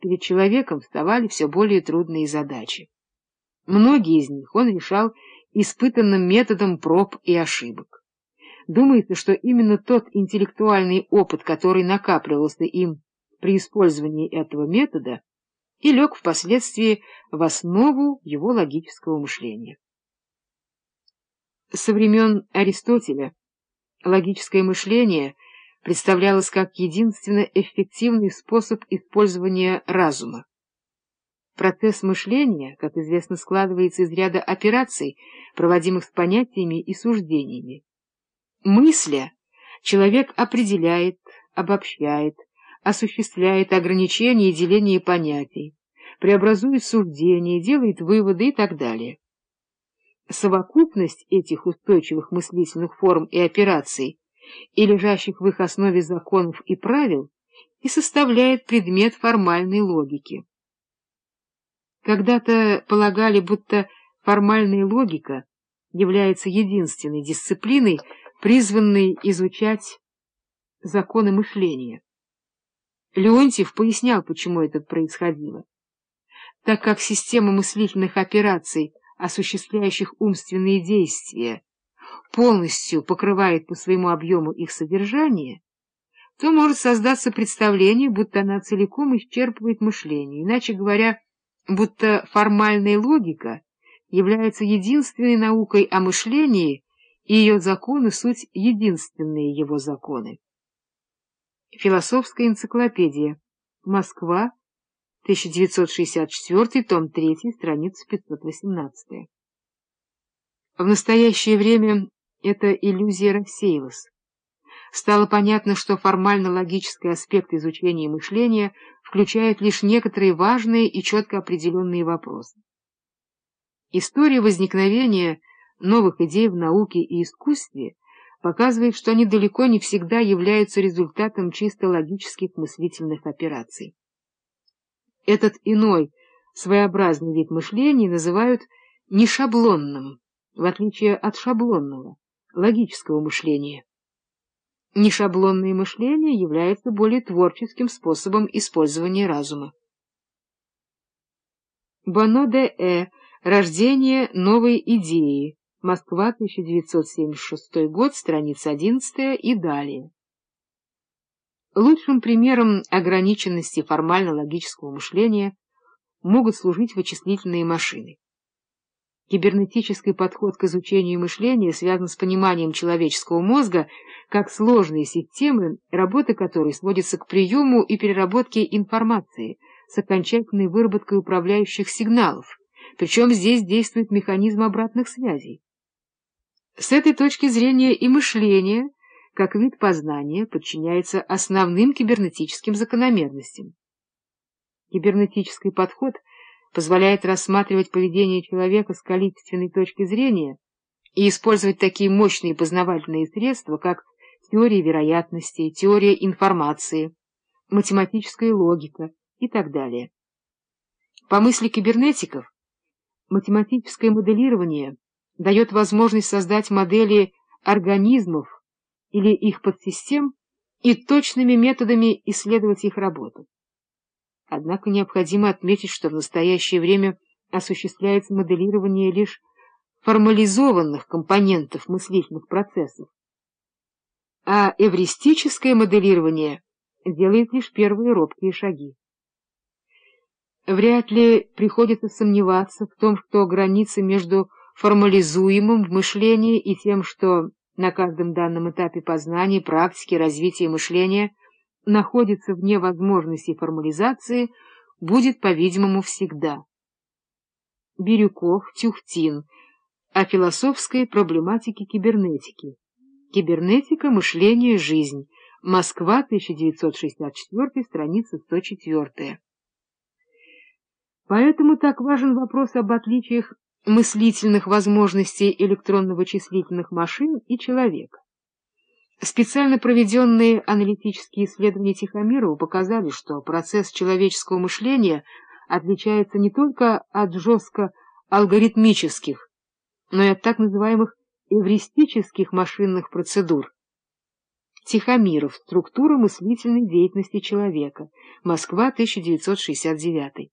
перед человеком вставали все более трудные задачи. Многие из них он решал испытанным методом проб и ошибок. Думается, что именно тот интеллектуальный опыт, который накапливался им при использовании этого метода, и лег впоследствии в основу его логического мышления. Со времен Аристотеля логическое мышление представлялось как единственно эффективный способ использования разума. Процесс мышления, как известно, складывается из ряда операций, проводимых с понятиями и суждениями. Мысля, человек определяет, обобщает, осуществляет ограничения и деление понятий, преобразует суждения, делает выводы и так далее. Совокупность этих устойчивых мыслительных форм и операций и лежащих в их основе законов и правил и составляет предмет формальной логики. Когда-то полагали, будто формальная логика является единственной дисциплиной, призванной изучать законы мышления. Леонтьев пояснял, почему это происходило. Так как система мыслительных операций, осуществляющих умственные действия, полностью покрывает по своему объему их содержание, то может создаться представление, будто она целиком исчерпывает мышление, иначе говоря, будто формальная логика является единственной наукой о мышлении, и ее законы — суть единственные его законы. Философская энциклопедия. Москва, 1964, том 3, страница 518. В настоящее время эта иллюзия рассеялась. Стало понятно, что формально-логический аспект изучения мышления включает лишь некоторые важные и четко определенные вопросы. История возникновения новых идей в науке и искусстве показывает, что они далеко не всегда являются результатом чисто логических мыслительных операций. Этот иной, своеобразный вид мышления называют нешаблонным, в отличие от шаблонного, логического мышления. Нешаблонное мышление является более творческим способом использования разума. Боно де Э. Рождение новой идеи. Москва, 1976 год, страница 11 и далее. Лучшим примером ограниченности формально-логического мышления могут служить вычислительные машины. Кибернетический подход к изучению мышления связан с пониманием человеческого мозга как сложной системы, работа которой сводится к приему и переработке информации с окончательной выработкой управляющих сигналов, причем здесь действует механизм обратных связей. С этой точки зрения и мышление, как вид познания, подчиняется основным кибернетическим закономерностям. Кибернетический подход позволяет рассматривать поведение человека с количественной точки зрения и использовать такие мощные познавательные средства, как теория вероятности, теория информации, математическая логика и так далее. По мысли кибернетиков, математическое моделирование – дает возможность создать модели организмов или их подсистем и точными методами исследовать их работу. Однако необходимо отметить, что в настоящее время осуществляется моделирование лишь формализованных компонентов мыслительных процессов, а эвристическое моделирование делает лишь первые робкие шаги. Вряд ли приходится сомневаться в том, что границы между формализуемым в мышлении и тем, что на каждом данном этапе познания, практики, развития мышления находится вне возможности формализации, будет, по-видимому, всегда. Бирюков, Тюхтин. О философской проблематике кибернетики. Кибернетика, мышление, жизнь. Москва, 1964, страница 104. Поэтому так важен вопрос об отличиях мыслительных возможностей электронно-вычислительных машин и человека. Специально проведенные аналитические исследования Тихомирова показали, что процесс человеческого мышления отличается не только от жестко Тихомиров. Структура мыслительной деятельности человека. Москва, 1969.